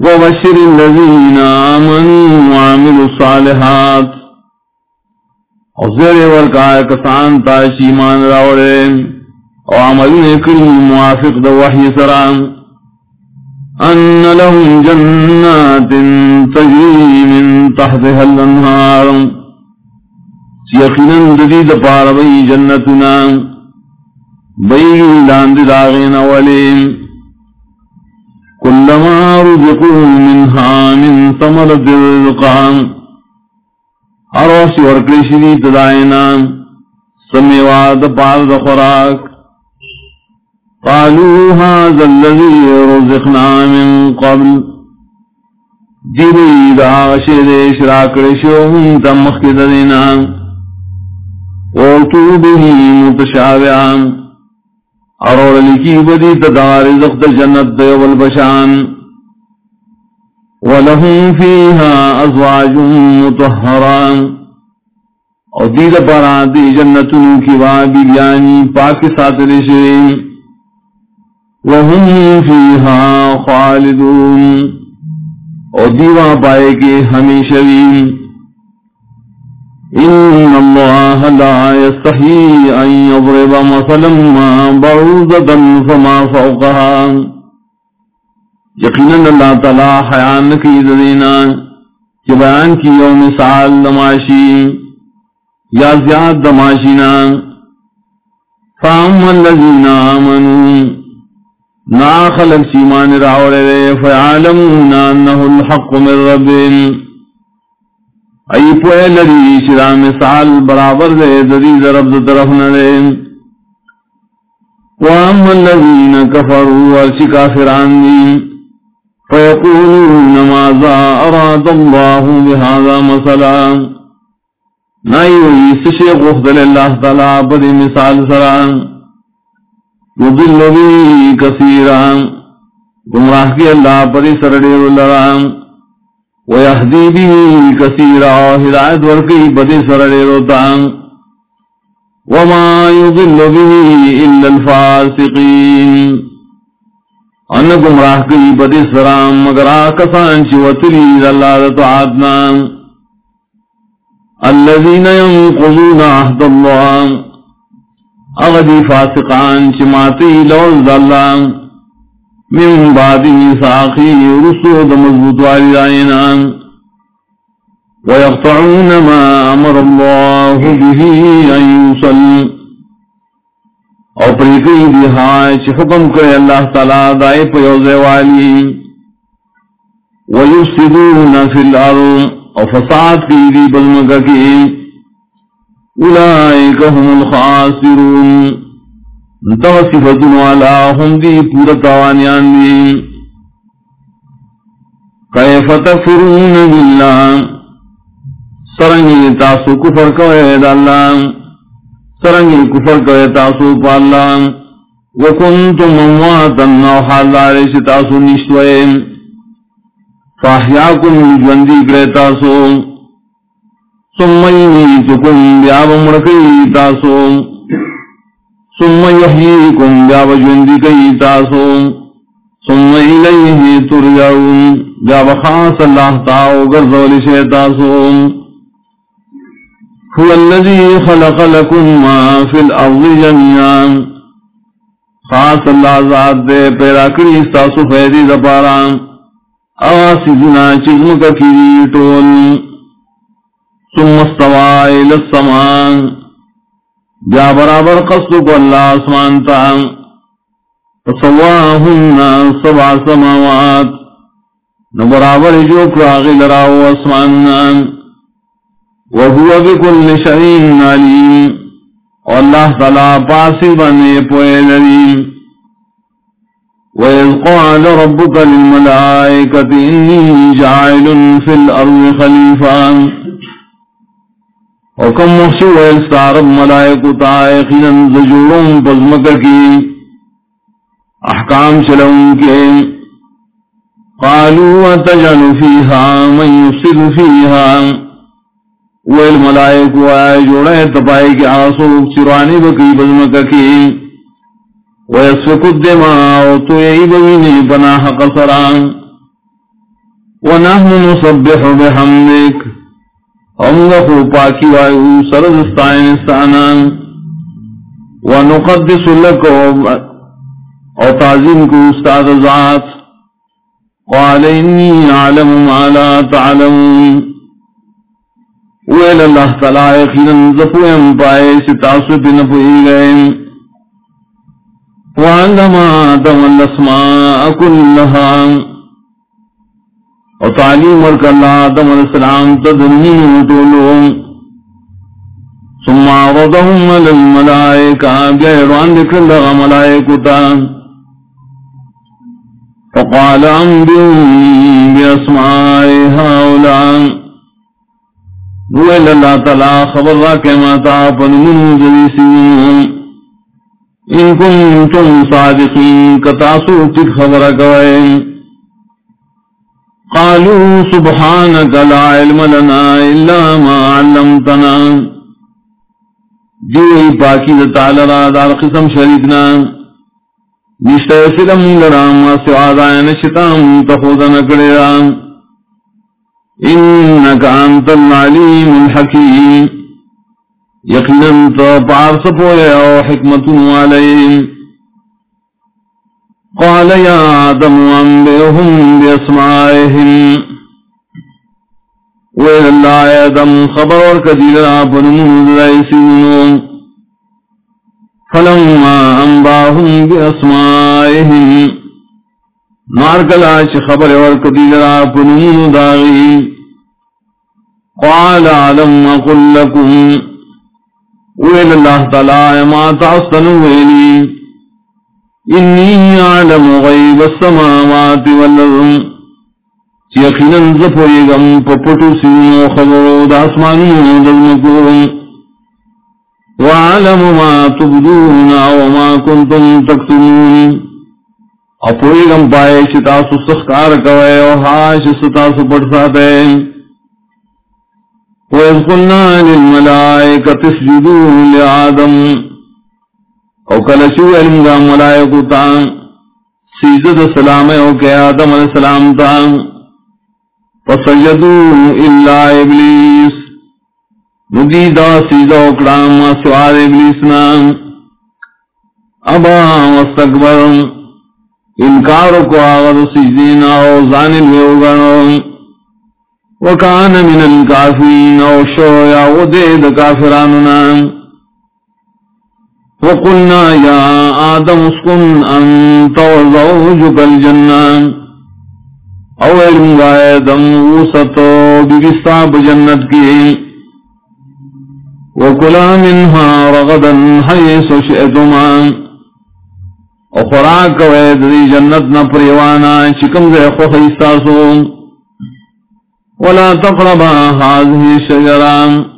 وبشر الذين آمنوا وعملوا الصالحات وزر والكاية كسان تاشي مان راولين وعملون كل موافق دو وحي سران۔ أن لهم جنات تجري من تحتها الأنهار۔ يقنا جديد باربي جنتنا۔ بي لاند داغين ولين كلما رزقوا منها من ثمرة الرزقان أروس ورقلشني تدائنا سميوات بعض خوراك قالوا هذا الذي رزقنا من قبل. جبريل عاشر إشراك رشوهم تمخ دينا وَأْتُوا بِهِ مُتَشَابِهًا اور لکی بدی تدار زخت جنت دے والبشان ولہم فیہا ازواج متحران اور دید پارا دی جنتن کی وابی بیانی پاک ساتھ رشوین وہم فیہا خالدون. اور دیوہ پائے کے ہمیشوین إن الله لا يستحي أن يضرب مثلا ما بعوضة فما فوقها يقينا الله تعالى حيان کی ذرینا کہ بیان کی یوم سال دماشی یا زیاد دماشینا فاما الذين آمنوا نا خلق سیمان راولے فیعلمون انه الحق من ربهم ای پوئے لری شرا مثال برابر دے دری ضرب دو طرف نرے وام الذین کفروا ورچی کافران دی فیقولون ماذا اراد اللہ بهذا مثلا؟ نائیو ایسشی غفدل اللہ تعالی بدی مثال سران یضل بی کثیران گمراہ کی اللہ پدی سردیر لران ويهدي به كثيرا هداية ورقي بدي سرر روتان وما یضل يضل به إلا الفاسقين أنكم راحكي بدي سرام مگر آکسان آكسان شوتري ذلالة عادنا الذين ينقضون عهد الله أغدي فاسقان شماتي لوز ذلال من بعد ساقی رسو دا مضبوط والی دائنا ويقطعون ما أمر الله به أن يوصل او پریکی دیہائی چی حکم کرے اللہ تعالی دائی پیوزے والی. ویسدون فی الارض او فساد کی دی بلمگا کی. اولائک هم الخاسرون. دو صفتن والا ہم دی پورا توانیان دی کیف تفرون باللہ؟ سرنگی تاسو کفر کوئے دا اللہ، سرنگی کفر کوئے تاسو پا اللہ۔ وکنتم امواتا، نو حال دارش تاسو نشوئے فاحیاکم جوندی کرے تاسو۔ سمیمی تکم بیاب مرکی تاسو۔ ثم يحييكم جاب جندي كي تاسو، ثم إليه ترجعون جاب خاص الله تعالى وقرزول شيطاسو هو الذي خلق لكم ما في الأرض جميعا خاص اللہ ذات دے پیدا کری استاسو فیدی دپارا آسی دنا چزم کا کری ٹول. ثم استوائے للسمان جا برابر قصد کو اللہ آسمان تا فسواہن سبع سماوات نو برابر جو کراغی لراو آسمان وہو بکل شعین علیم واللہ تعالیٰ پاسی بنے پوئے لریم وَإِذْ قَالَ رَبُّكَ لِلْمَلَائِكَةِ إِنِّي جَاعِلٌ فِي الْأَرْضِ خَلِيفَةً حکم محشو الستارب ملائکو تا یقینا زجورون پزمکر کی احکام چلون کے قالوا تجعل فيها من يفسد فيها والملائکو آئے جوڑے تپائے کے آسو چرانی بکی بزمکر کی ویسفق الدماء تو یہی بگینے بنا حق سران ونحن نصبح بحمدك امغفو پاکی وائیو سرزستائن استانان ونقدس لکو او تعظیم کو استاد ذات۔ قال انی عالم ما لا تعلمون۔ ویل اللہ تعالی یقینا زفویم پائے ستاسو بن پوئی گئے۔ وعلم آدم الاسماء كلها اور تعلیم ورک اللہ آدم علیہ السلام تدنین طولون ثم عرضهم على الملائكة بيروان ذكر لغا ملائكة فقال أنبئهم بأسماء هؤلاء۔ دوئل اللہ تعالی، خبر را کما تا پنمون جلیسین ان کنتم صادقین، کتاسو تک خبر کوئے قالوا سبحانك لا علم لنا إلا ما علمتنا. جوئی پاکی دا تعالی را دار قسم شریکنا نشتہ سلم لرام سواد آئین شتام تخوض نکڑے رام انکا انت العلیم الحکیم. یقینا تو پارس پویا او حکمت علیہم قال يا آدم أنبئهم بأسمائهم. وإن الله آدم، خبر وركدير آبنمون ليسين فلما أنباهم بأسمائهم مارك العيش خبر وركدير آبنمون داغي قال علم أقول لكم؟ وإن الله تعالى ما تعصنوا إليه انی عالم غیب السماوات والارض یقینا زپویگم پپٹو سینو خبرو وعلم ما تبدون وما کنتم تکتمون اپویگم پائے چتاسو سخکار کوئے ستاسو پڑ ساتے وَإِذْ قُلْنَا لِلْمَلَائِكَةِ اسْجُدُوا لِآدَمَ. او کلشو علم گا ملائکو تا سیزد سلام او کہ آدم علیہ السلام تا فسجدو اللہ ابلیس. ندی دا سیزا اکرام سوار ابلیس نام ابا مستقبر انکارو کو آغد سیزین او زانل ویوگنو وکان من الکافین او شو یا ودید کافرانو نام وقلنا يا آدم اسكن أنت وزوجك الجنة او علم آدم وسطو بقصاب جنت کی. وكلا منها رغدا حيث شئتما. وخراك ويد ذي جنتنا پريوانا شكم ذي خخيستاسون ولا تقربا هذه الشجران.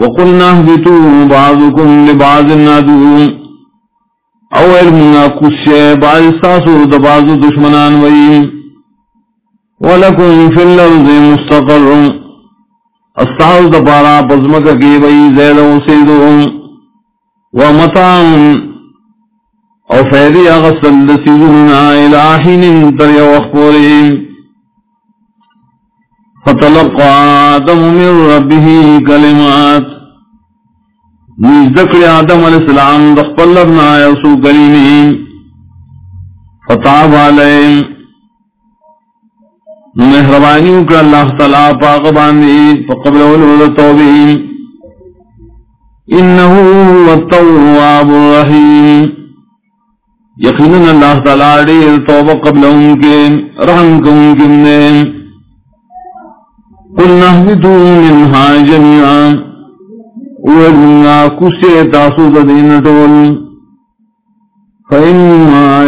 وقلنا اهبتوا بعضكم لبعض نادو او علمنا کشے بعض استاسو دبعض دشمنان وئی. ولكم في الارض مستقر. استاس دبارا پزمک کی وئی زید و سیدو ومتان او فیدی اغسل دسیدنا الہین تر یوخ پوریم فتلقى آدم من ربه كلمات نزدکر آدم علیہ السلام دخپل لبنا یسو کلیمی فتاب علیہم مہربانی اکر اللہ تعالیٰ پاک باندی فقبل ولود توبیم انہو والتواب الرحیم یقیناً اللہ تعالیٰ دیر توبہ قبل ان کے رحم کو ان کے قلنا اهبطوا منها جميعا. وإنا كسي تاسو دين دول فإما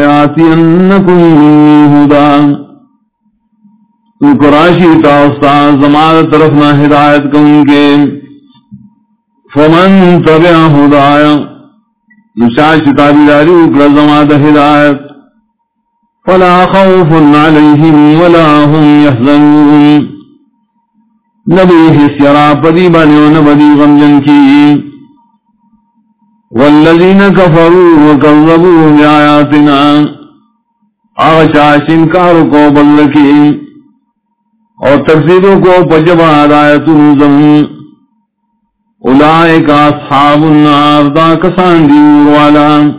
هدى. زمان طرف نہ ہدایت کن کے فمن تبع ہدایا. نشاش تابداری اکر زمان ہدایت. فلا خوف عليهم ولا هم يحزنون نبی حسیرا پدی بانی و نبدی غمجن کی۔ والذین کفروا وکذبوا بآیاتنا۔ آشاش انکار کو بلکی اور تفسیروں کو پجب آدایت زمین اولائک اصحاب النار، دا کسان دیور والا۔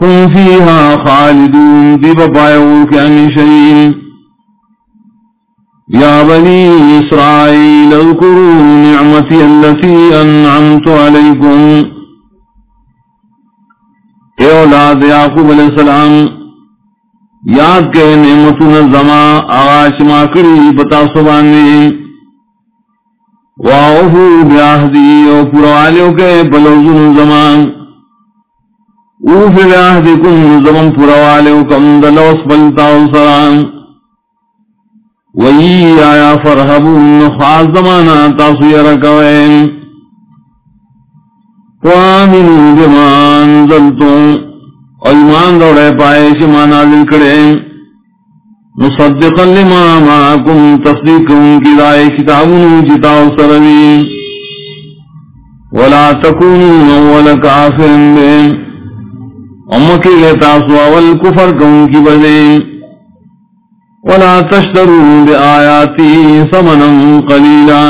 هم فيها خالدون دي ببايو كأن شيء يا بني إسرائيل اذكروا نعمتي التي أنعمت عليكم. اے اولاد یعقوب علیہ السلام، یاد کے نعمتون الزما آغاش ماکری بتا سبانی. واؤہو بیاہدی او پروالیو کے بلوزن زمان اوف بیاہدکم زمن پروالیوکم دلوس بلتاو سران وی آیا فرحبون خاص زمانا تاسو یرکوین وامنو بمان زلتون ایمان دوڑے پائے شما نازل کرے. مصدقا لما ماکم تصدیقون کی دائے کتابون جتاو سروین ولا تکونون اول کافر بین امکی لے تاسو اول کفر کون کی بدے ولا تشترو بے آیاتی سمنا قلیلا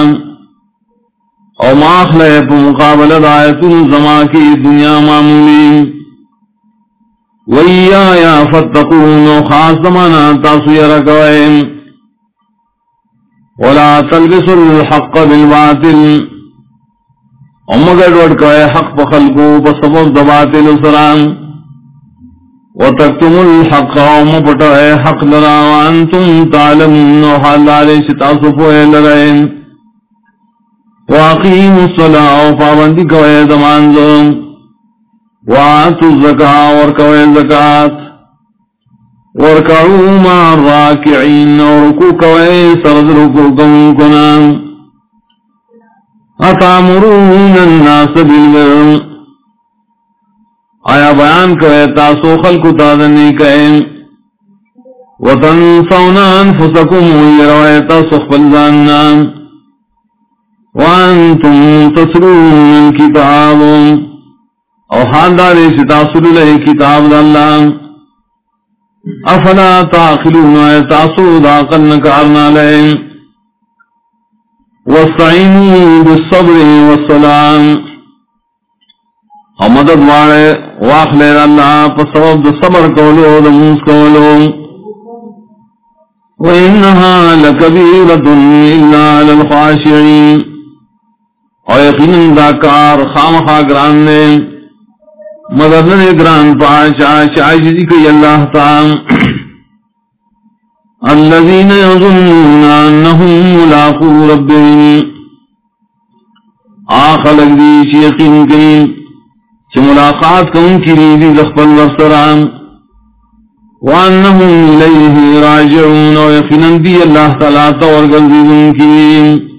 او ماخ لے پا مقابل دایت زما کی دنیا معمولی. وی آیا فتقون و خاص زمانا تاسو یرکوئے ولا تلبس الحق بالباطل. امگر وڈکوئے حق پخلقو بسبب دباطل سران. وتكتم الحق ومبتع حق لرا وانتم تعلمون وحال عليه ستاسفوا لرين واقيموا الصلاة وفابندك ويدمان ذن وآتوا الزكاة وركوا الزكاة وركعوا مع الراكعين وركوك ويسرد ركوكم كنان أتعمرون الناس بالبر؟ آیا بیان کرے تاسو خلق تادنی کئے وطن سونان فسکم یروائے تاسو خفلزاننا وانتم تسرون کتاب او حال دارے ستاسو للہ کتاب داللہ افلا تاخلون آئے تاسو داقل نکارنا لیے وستعینوا بالصبر والسلام۔ او مدد وارے واخلے اللہ پا سبب دا صبر کولو دا موس کولو۔ وَإِنَّهَا لَكَبِيرَةٌ إِلَّا لِلْخَاشِعِينَ او یقین دا کار خامخا گران نے۔ مدد نے گران پاچا چاہجی کئی اللہ تعام الذين يظنون أنهم ملاقو ربهم۔ آخلق ديش يقين كريم چھ ملاقات کون کی ریدی لخبل ورسران. وانہم الیہ راجعون و یقینن دی اللہ تعالیٰ تورگل دی کی.